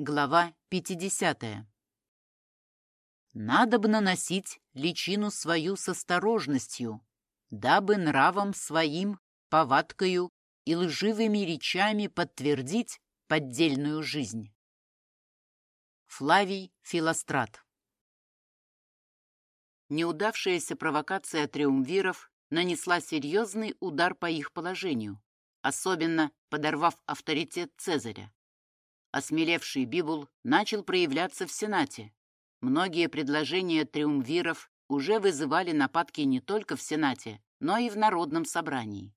Глава 50. Надобно носить личину свою с осторожностью, дабы нравом своим, повадкою и лживыми речами подтвердить поддельную жизнь. Флавий Филострат Неудавшаяся провокация триумвиров нанесла серьезный удар по их положению, особенно подорвав авторитет Цезаря. Осмелевший Бибул начал проявляться в Сенате. Многие предложения триумвиров уже вызывали нападки не только в Сенате, но и в Народном собрании.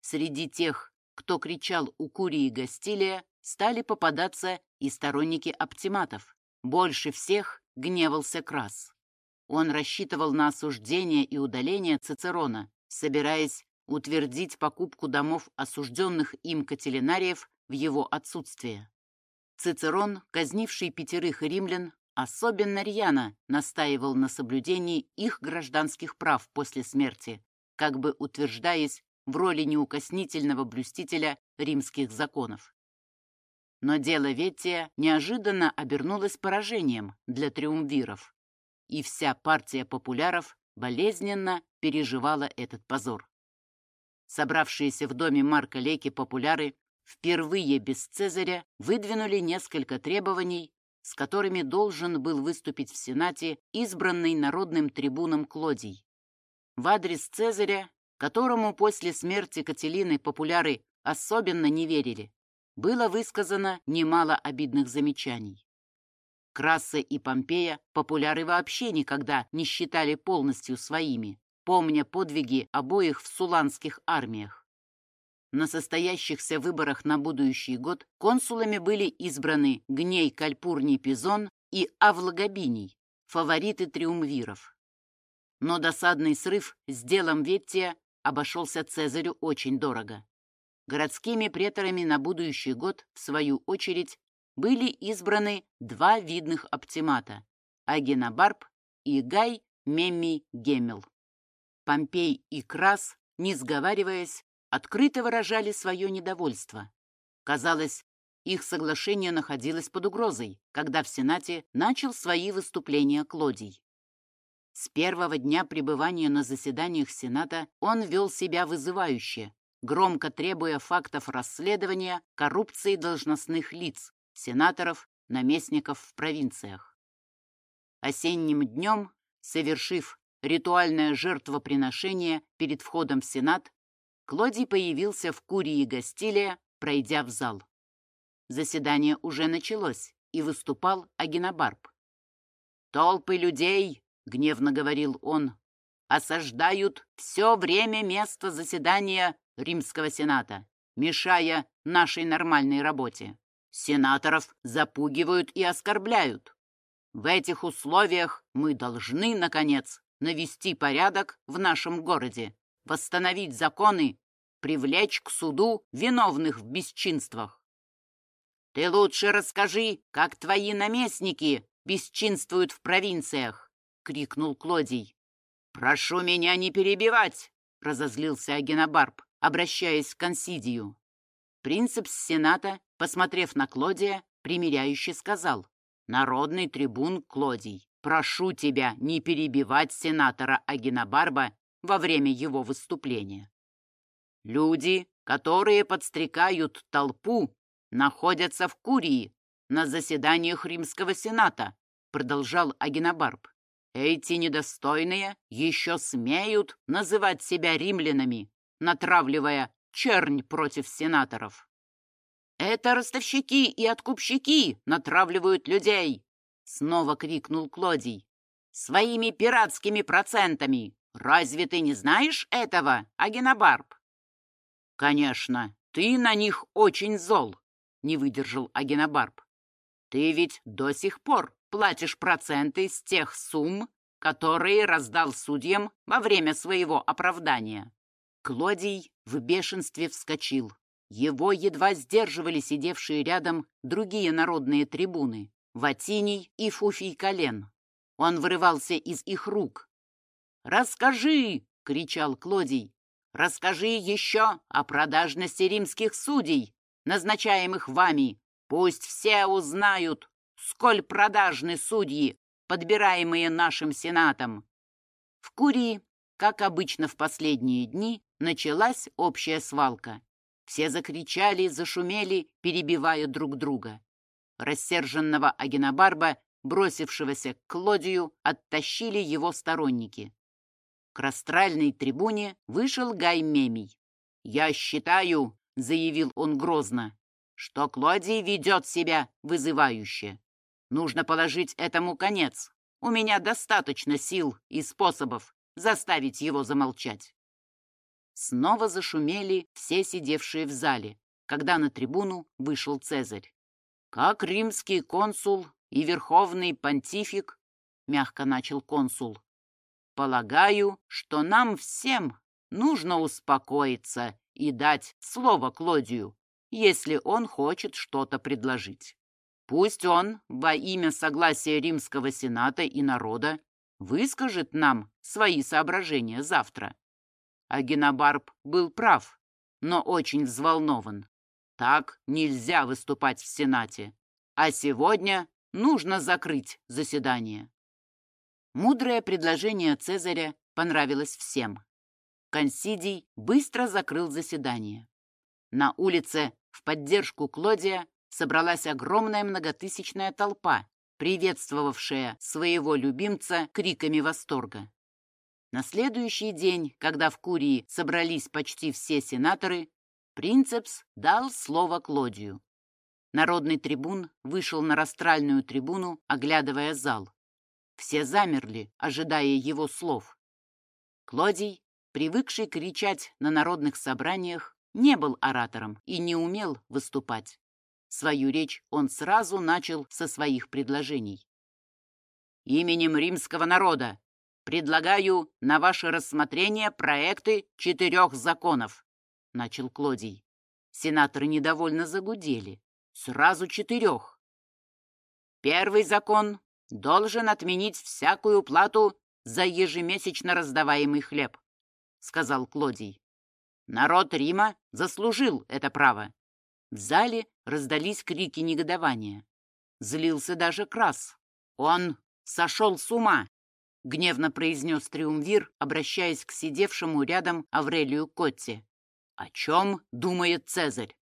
Среди тех, кто кричал у Курии Гастилия, стали попадаться и сторонники оптиматов. Больше всех гневался Крас. Он рассчитывал на осуждение и удаление Цицерона, собираясь утвердить покупку домов осужденных им кателинариев в его отсутствие. Цицерон, казнивший пятерых римлян, особенно рьяно настаивал на соблюдении их гражданских прав после смерти, как бы утверждаясь в роли неукоснительного блюстителя римских законов. Но дело Ветия неожиданно обернулось поражением для триумвиров, и вся партия популяров болезненно переживала этот позор. Собравшиеся в доме Марка Леки популяры впервые без Цезаря выдвинули несколько требований, с которыми должен был выступить в Сенате избранный народным трибуном Клодий. В адрес Цезаря, которому после смерти Кателины популяры особенно не верили, было высказано немало обидных замечаний. Краса и Помпея популяры вообще никогда не считали полностью своими, помня подвиги обоих в суланских армиях. На состоящихся выборах на будущий год консулами были избраны Гней Кальпурний Пизон и Авлагобиний, фавориты триумвиров. Но досадный срыв с делом Веттия обошелся Цезарю очень дорого. Городскими преторами на будущий год, в свою очередь, были избраны два видных оптимата – Агенобарб и Гай Меммий Гемел. Помпей и Крас, не сговариваясь, открыто выражали свое недовольство. Казалось, их соглашение находилось под угрозой, когда в Сенате начал свои выступления Клодий. С первого дня пребывания на заседаниях Сената он вел себя вызывающе, громко требуя фактов расследования коррупции должностных лиц, сенаторов, наместников в провинциях. Осенним днем, совершив ритуальное жертвоприношение перед входом в Сенат, Клодий появился в Курии Гастилия, пройдя в зал. Заседание уже началось, и выступал Агинобарб. «Толпы людей», — гневно говорил он, — «осаждают все время место заседания Римского Сената, мешая нашей нормальной работе. Сенаторов запугивают и оскорбляют. В этих условиях мы должны, наконец, навести порядок в нашем городе восстановить законы, привлечь к суду виновных в бесчинствах. Ты лучше расскажи, как твои наместники бесчинствуют в провинциях, крикнул Клодий. Прошу меня не перебивать, разозлился Агенобарб, обращаясь к консидию. Принцип Сената, посмотрев на Клодия, примиряюще сказал, «Народный трибун Клодий, прошу тебя не перебивать сенатора Агенобарба во время его выступления. Люди, которые подстрекают толпу, находятся в Курии на заседаниях Римского Сената, продолжал Агинобарб. Эти недостойные еще смеют называть себя римлянами, натравливая чернь против сенаторов. «Это ростовщики и откупщики натравливают людей!» Снова крикнул Клодий. «Своими пиратскими процентами! Разве ты не знаешь этого, Агенобарб? Конечно, ты на них очень зол, не выдержал Агенобарб. Ты ведь до сих пор платишь проценты с тех сумм, которые раздал судьям во время своего оправдания. Клодий в бешенстве вскочил. Его едва сдерживали сидевшие рядом другие народные трибуны — Ватиний и Фуфий Колен. Он вырывался из их рук, «Расскажи!» — кричал Клодий. «Расскажи еще о продажности римских судей, назначаемых вами. Пусть все узнают, сколь продажны судьи, подбираемые нашим сенатом. В Курии, как обычно в последние дни, началась общая свалка. Все закричали, зашумели, перебивая друг друга. Рассерженного Агенобарба, бросившегося к Клодию, оттащили его сторонники. К растральной трибуне вышел Гай Мемий. «Я считаю», — заявил он грозно, — «что Клодий ведет себя вызывающе. Нужно положить этому конец. У меня достаточно сил и способов заставить его замолчать». Снова зашумели все сидевшие в зале, когда на трибуну вышел Цезарь. Как римский консул и верховный понтифик, мягко начал консул, полагаю, что нам всем нужно успокоиться и дать слово Клодию, если он хочет что-то предложить. Пусть он во имя согласия Римского Сената и народа выскажет нам свои соображения завтра. Агенобарб был прав, но очень взволнован. Так нельзя выступать в Сенате. А сегодня нужно закрыть заседание. Мудрое предложение Цезаря понравилось всем. Консидий быстро закрыл заседание. На улице в поддержку Клодия собралась огромная многотысячная толпа, приветствовавшая своего любимца криками восторга. На следующий день, когда в Курии собрались почти все сенаторы, Принцепс дал слово Клодию. Народный трибун вышел на растральную трибуну, оглядывая зал. Все замерли, ожидая его слов. Клодий, привыкший кричать на народных собраниях, не был оратором и не умел выступать. Свою речь он сразу начал со своих предложений. «Именем римского народа предлагаю на ваше рассмотрение проекты четырех законов», — начал Клодий. Сенаторы недовольно загудели. Сразу четырех. Первый закон должен отменить всякую плату за ежемесячно раздаваемый хлеб, сказал Клодий. Народ Рима заслужил это право. В зале раздались крики негодования. Злился даже Крас. Он сошел с ума. — гневно произнес Триумвир, обращаясь к сидевшему рядом Аврелию Котти. «О чем думает Цезарь?»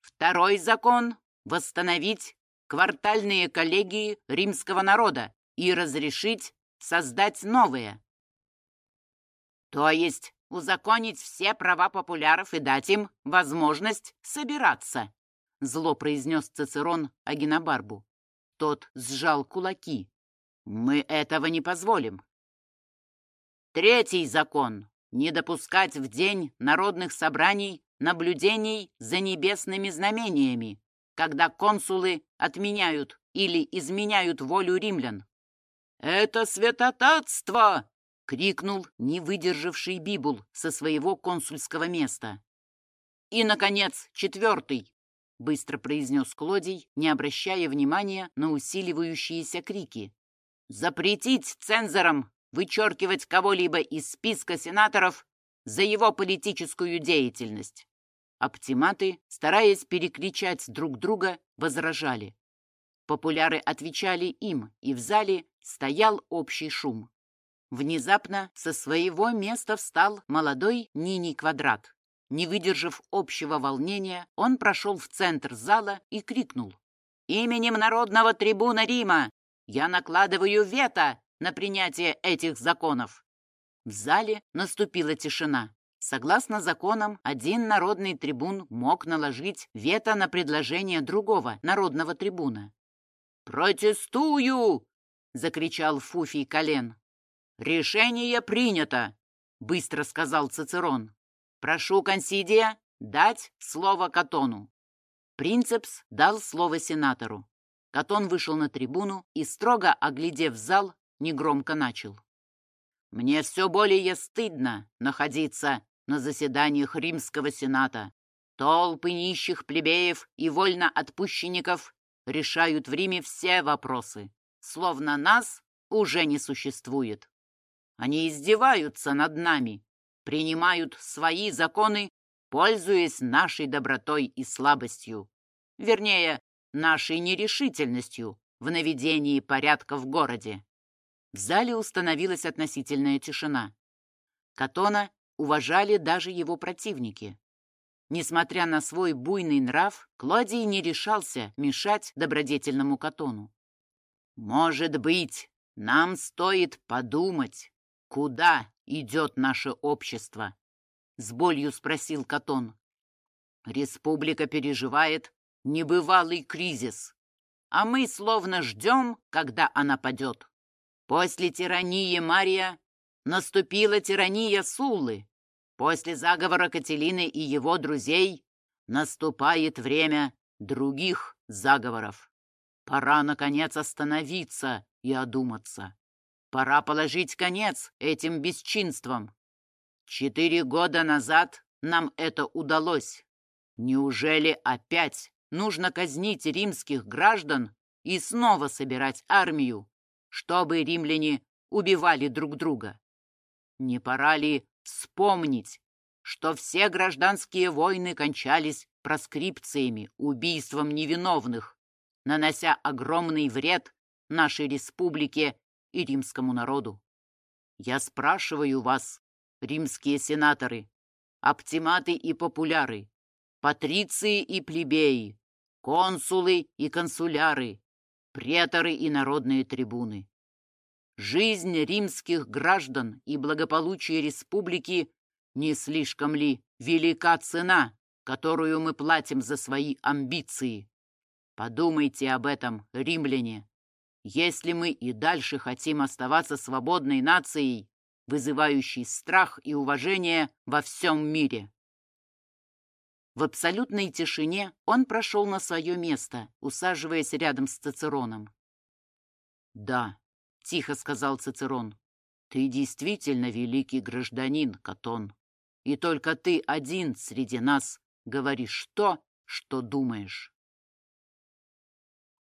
«Второй закон — восстановить квартальные коллегии римского народа и разрешить создать новые. То есть узаконить все права популяров и дать им возможность собираться», — зло произнес Цицерон Агинобарбу. Тот сжал кулаки. Мы этого не позволим. Третий закон — не допускать в день народных собраний наблюдений за небесными знамениями, когда консулы отменяют или изменяют волю римлян. «Это святотатство!» — крикнул не выдержавший Бибул со своего консульского места. «И, наконец, четвертый!» — быстро произнес Клодий, не обращая внимания на усиливающиеся крики запретить цензорам вычеркивать кого-либо из списка сенаторов за его политическую деятельность. Оптиматы, стараясь перекричать друг друга, возражали. Популяры отвечали им, и в зале стоял общий шум. Внезапно со своего места встал молодой Нини Квадрат. Не выдержав общего волнения, он прошел в центр зала и крикнул. «Именем народного трибуна Рима я накладываю вето на принятие этих законов. В зале наступила тишина. Согласно законам, один народный трибун мог наложить вето на предложение другого народного трибуна. «Протестую!» — закричал Фуфий Колен. «Решение принято!» — быстро сказал Цицерон. «Прошу консидия дать слово Катону». Принцепс дал слово сенатору. Катон вышел на трибуну и, строго оглядев зал, негромко начал. «Мне все более стыдно находиться на заседаниях Римского Сената. Толпы нищих плебеев и вольноотпущенников решают в Риме все вопросы, словно нас уже не существует. Они издеваются над нами, принимают свои законы, пользуясь нашей добротой и слабостью. Вернее, нашей нерешительностью в наведении порядка в городе. В зале установилась относительная тишина. Катона уважали даже его противники. Несмотря на свой буйный нрав, Клодий не решался мешать добродетельному Катону. «Может быть, нам стоит подумать, куда идет наше общество?» — с болью спросил Катон. «Республика переживает небывалый кризис, а мы словно ждем, когда она падет. После тирании Мария наступила тирания Суллы. После заговора Кателины и его друзей наступает время других заговоров. Пора, наконец, остановиться и одуматься. Пора положить конец этим бесчинствам. Четыре года назад нам это удалось. Неужели опять нужно казнить римских граждан и снова собирать армию, чтобы римляне убивали друг друга? Не пора ли вспомнить, что все гражданские войны кончались проскрипциями, убийством невиновных, нанося огромный вред нашей республике и римскому народу. Я спрашиваю вас, римские сенаторы, оптиматы и популяры, патриции и плебеи, консулы и консуляры, преторы и народные трибуны. Жизнь римских граждан и благополучие республики не слишком ли велика цена, которую мы платим за свои амбиции? Подумайте об этом, римляне. Если мы и дальше хотим оставаться свободной нацией, вызывающей страх и уважение во всем мире. В абсолютной тишине он прошел на свое место, усаживаясь рядом с Цицероном. «Да», — тихо сказал Цицерон, — «ты действительно великий гражданин, Катон, и только ты один среди нас говоришь то, что думаешь».